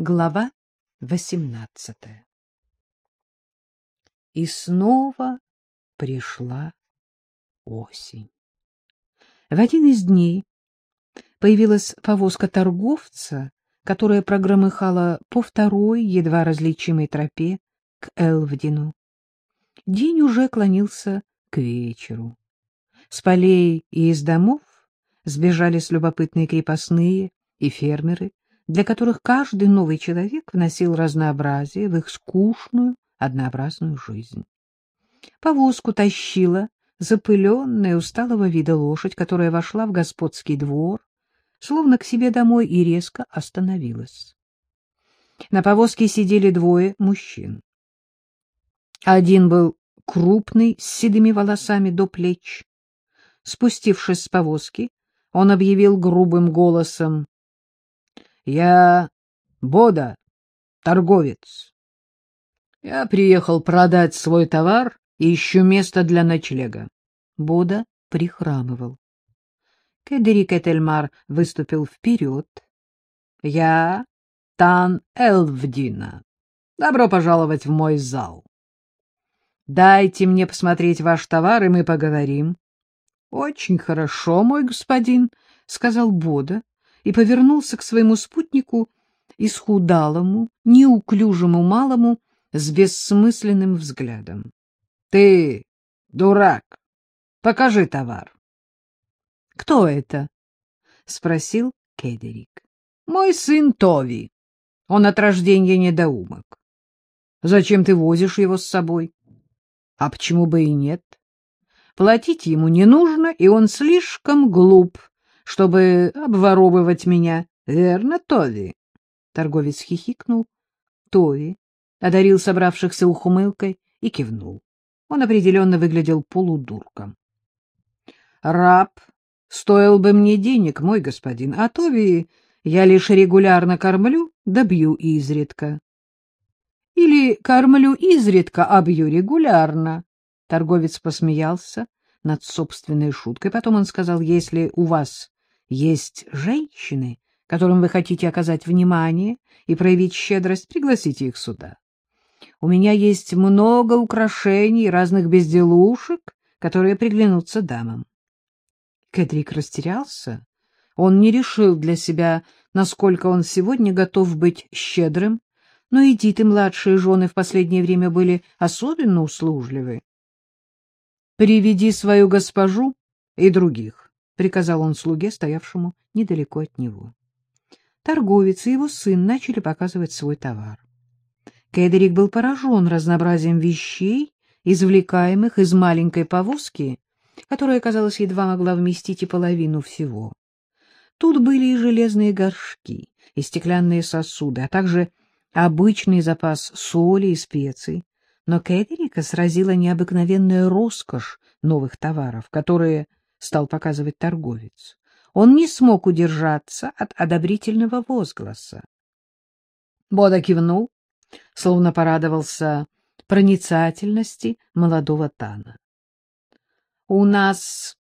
Глава восемнадцатая И снова пришла осень. В один из дней появилась повозка торговца, которая прогромыхала по второй, едва различимой тропе к Элвдину. День уже клонился к вечеру. С полей и из домов сбежались любопытные крепостные и фермеры, для которых каждый новый человек вносил разнообразие в их скучную, однообразную жизнь. Повозку тащила запыленная, усталого вида лошадь, которая вошла в господский двор, словно к себе домой и резко остановилась. На повозке сидели двое мужчин. Один был крупный, с седыми волосами до плеч. Спустившись с повозки, он объявил грубым голосом. — Я Бода, торговец. Я приехал продать свой товар и ищу место для ночлега. Бода прихрамывал. Кедерик Этельмар выступил вперед. — Я Тан Элвдина. Добро пожаловать в мой зал. Дайте мне посмотреть ваш товар, и мы поговорим. — Очень хорошо, мой господин, — сказал Бода и повернулся к своему спутнику, исхудалому, неуклюжему малому, с бессмысленным взглядом. — Ты, дурак, покажи товар. — Кто это? — спросил Кедерик. — Мой сын Тови. Он от рождения недоумок. — Зачем ты возишь его с собой? — А почему бы и нет? Платить ему не нужно, и он слишком глуп, чтобы обворовывать меня. Верно, Тови? Торговец хихикнул. Тови одарил собравшихся ухмылкой и кивнул. Он определенно выглядел полудурком. — Раб стоил бы мне денег, мой господин, а Тови я лишь регулярно кормлю да бью изредка. — Или кормлю изредка, а бью регулярно. Торговец посмеялся над собственной шуткой. Потом он сказал, если у вас есть женщины, которым вы хотите оказать внимание и проявить щедрость, пригласите их сюда. У меня есть много украшений, разных безделушек, которые приглянутся дамам. Кэдрик растерялся. Он не решил для себя, насколько он сегодня готов быть щедрым, но и Диты, младшие жены, в последнее время были особенно услужливы. — Приведи свою госпожу и других, — приказал он слуге, стоявшему недалеко от него. Торговец и его сын начали показывать свой товар. Кедерик был поражен разнообразием вещей, извлекаемых из маленькой повозки, которая, казалось, едва могла вместить и половину всего. Тут были и железные горшки, и стеклянные сосуды, а также обычный запас соли и специй. Но Кедерика сразила необыкновенная роскошь новых товаров, которые стал показывать торговец. Он не смог удержаться от одобрительного возгласа. Бода кивнул, словно порадовался проницательности молодого Тана. — У нас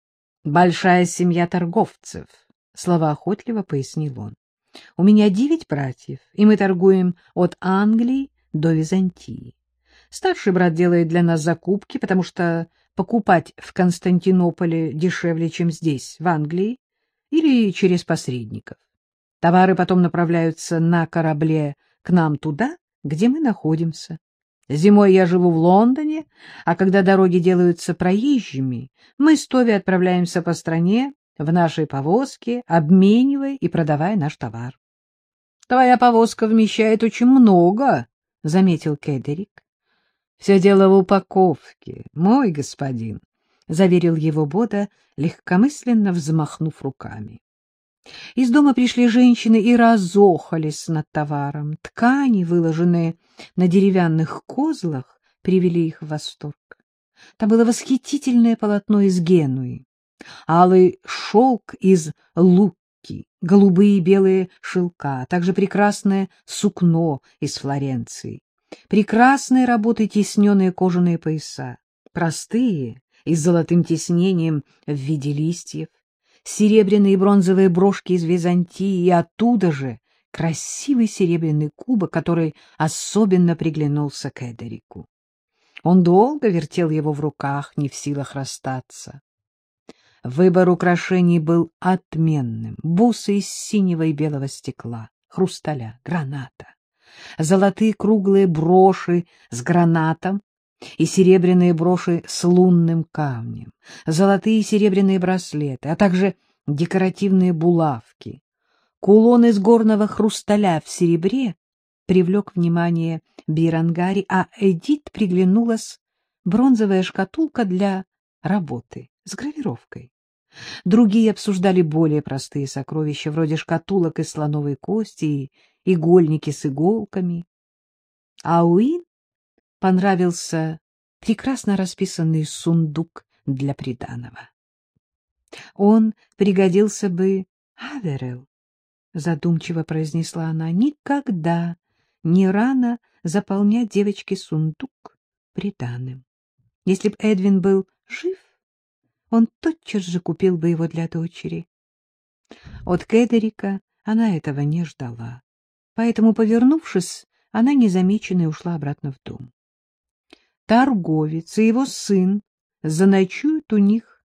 большая семья торговцев, — словоохотливо пояснил он. — У меня девять братьев, и мы торгуем от Англии до Византии. Старший брат делает для нас закупки, потому что покупать в Константинополе дешевле, чем здесь, в Англии, или через посредников. Товары потом направляются на корабле к нам туда, где мы находимся. Зимой я живу в Лондоне, а когда дороги делаются проезжими, мы с Тови отправляемся по стране в нашей повозке, обменивая и продавая наш товар. — Твоя повозка вмещает очень много, — заметил Кедерик. — Все дело в упаковке, мой господин, — заверил его Бода, легкомысленно взмахнув руками. Из дома пришли женщины и разохались над товаром. Ткани, выложенные на деревянных козлах, привели их в восторг. Там было восхитительное полотно из Генуи, алый шелк из Лукки, голубые и белые шелка, а также прекрасное сукно из Флоренции, прекрасные работы тесненные кожаные пояса, простые и с золотым тиснением в виде листьев, серебряные и бронзовые брошки из Византии и оттуда же красивый серебряный кубок, который особенно приглянулся к Эдерику. Он долго вертел его в руках, не в силах расстаться. Выбор украшений был отменным. Бусы из синего и белого стекла, хрусталя, граната, золотые круглые броши с гранатом и серебряные броши с лунным камнем, золотые и серебряные браслеты, а также декоративные булавки. Кулон из горного хрусталя в серебре привлек внимание Бирангари, а Эдит приглянулась бронзовая шкатулка для работы с гравировкой. Другие обсуждали более простые сокровища, вроде шкатулок из слоновой кости и игольники с иголками. А Уин понравился прекрасно расписанный сундук для приданого. Он пригодился бы Аверел, задумчиво произнесла она. Никогда не рано заполнять девочке сундук приданым. Если б Эдвин был жив, он тотчас же купил бы его для дочери. От Кедерика она этого не ждала, поэтому, повернувшись, она незамеченной ушла обратно в дом. Торговец и его сын заночуют у них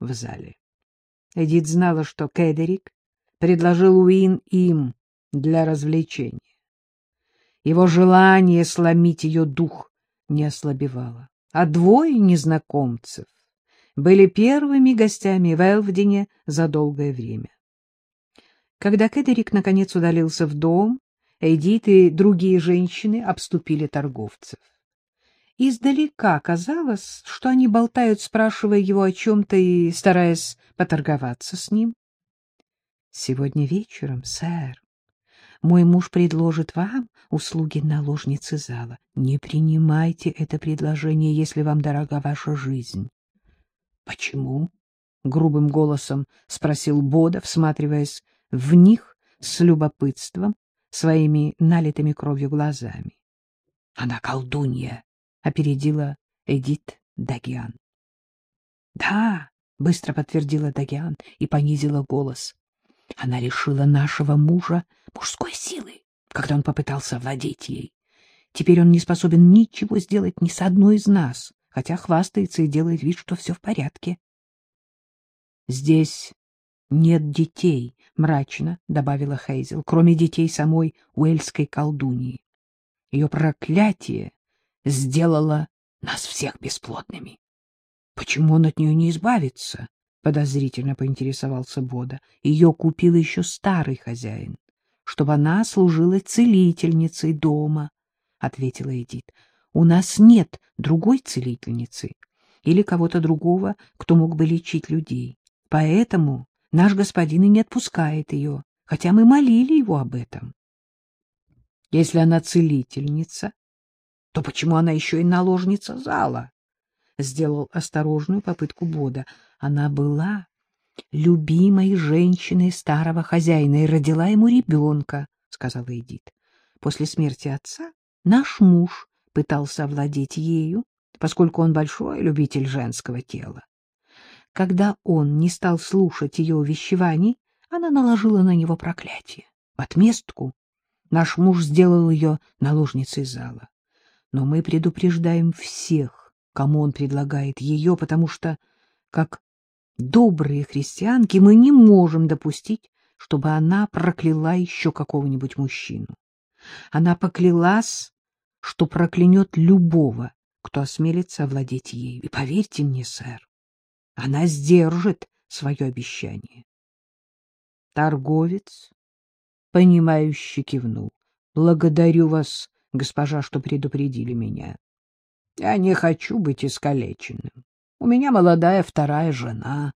в зале. Эдит знала, что Кедерик предложил Уин им для развлечения. Его желание сломить ее дух не ослабевало, а двое незнакомцев были первыми гостями в Элвдине за долгое время. Когда Кедерик наконец удалился в дом, Эдит и другие женщины обступили торговцев. Издалека казалось, что они болтают, спрашивая его о чем-то и стараясь поторговаться с ним. — Сегодня вечером, сэр, мой муж предложит вам услуги наложницы зала. Не принимайте это предложение, если вам дорога ваша жизнь. — Почему? — грубым голосом спросил Бода, всматриваясь в них с любопытством, своими налитыми кровью глазами. — Она колдунья, — опередила Эдит Дагиан. — Да, — быстро подтвердила Дагиан и понизила голос. Она лишила нашего мужа мужской силы, когда он попытался владеть ей. Теперь он не способен ничего сделать ни с одной из нас хотя хвастается и делает вид, что все в порядке. — Здесь нет детей, — мрачно добавила Хейзел, — кроме детей самой уэльской колдуньи. Ее проклятие сделало нас всех бесплодными. — Почему он от нее не избавится? — подозрительно поинтересовался Бода. — Ее купил еще старый хозяин, чтобы она служила целительницей дома, — ответила Эдит. У нас нет другой целительницы или кого-то другого, кто мог бы лечить людей. Поэтому наш господин и не отпускает ее, хотя мы молили его об этом. Если она целительница, то почему она еще и наложница зала? Сделал осторожную попытку Бода. Она была любимой женщиной старого хозяина и родила ему ребенка, — сказала Эдит. После смерти отца наш муж пытался овладеть ею, поскольку он большой любитель женского тела. Когда он не стал слушать ее увещеваний, она наложила на него проклятие. В отместку наш муж сделал ее наложницей зала. Но мы предупреждаем всех, кому он предлагает ее, потому что, как добрые христианки, мы не можем допустить, чтобы она прокляла еще какого-нибудь мужчину. Она поклялась что проклянет любого, кто осмелится овладеть ею. И поверьте мне, сэр, она сдержит свое обещание. Торговец, понимающе кивнул. — Благодарю вас, госпожа, что предупредили меня. Я не хочу быть искалеченным. У меня молодая вторая жена.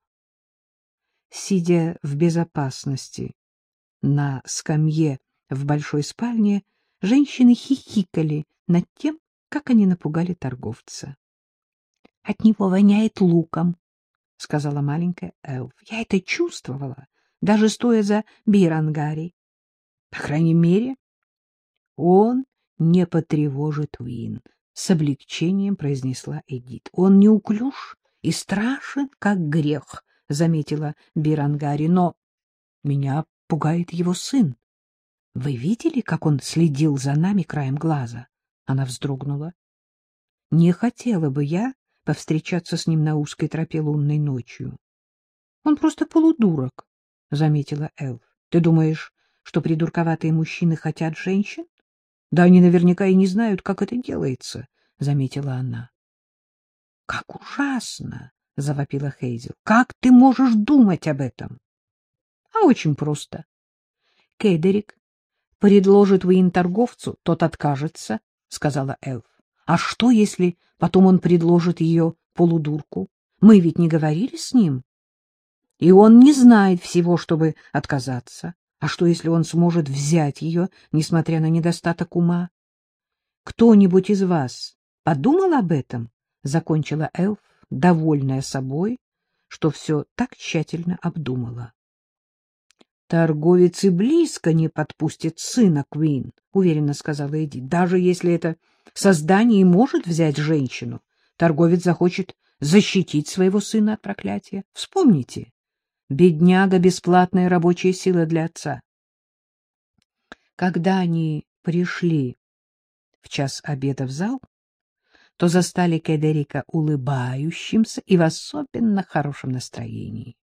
Сидя в безопасности на скамье в большой спальне, женщины хихикали над тем, как они напугали торговца. — От него воняет луком, — сказала маленькая Элф. — Я это чувствовала, даже стоя за Бирангари. По крайней мере, он не потревожит Уин, — с облегчением произнесла Эдит. — Он неуклюж и страшен, как грех, — заметила Бирангари, — но меня пугает его сын. — Вы видели, как он следил за нами краем глаза? Она вздрогнула. — Не хотела бы я повстречаться с ним на узкой тропе лунной ночью. — Он просто полудурок, — заметила Элф. — Ты думаешь, что придурковатые мужчины хотят женщин? Да они наверняка и не знают, как это делается, — заметила она. — Как ужасно! — завопила Хейзел. — Как ты можешь думать об этом? — А очень просто. Кедерик предложит торговцу, тот откажется, — сказала Элф. — А что, если потом он предложит ее полудурку? Мы ведь не говорили с ним. И он не знает всего, чтобы отказаться. А что, если он сможет взять ее, несмотря на недостаток ума? Кто-нибудь из вас подумал об этом? Закончила Элф, довольная собой, что все так тщательно обдумала. Торговец и близко не подпустит сына Квин, уверенно сказала Эдди. Даже если это создание может взять женщину, торговец захочет защитить своего сына от проклятия. Вспомните, Бедняга — бесплатная рабочая сила для отца. Когда они пришли в час обеда в зал, то застали Кедерика улыбающимся и в особенно хорошем настроении.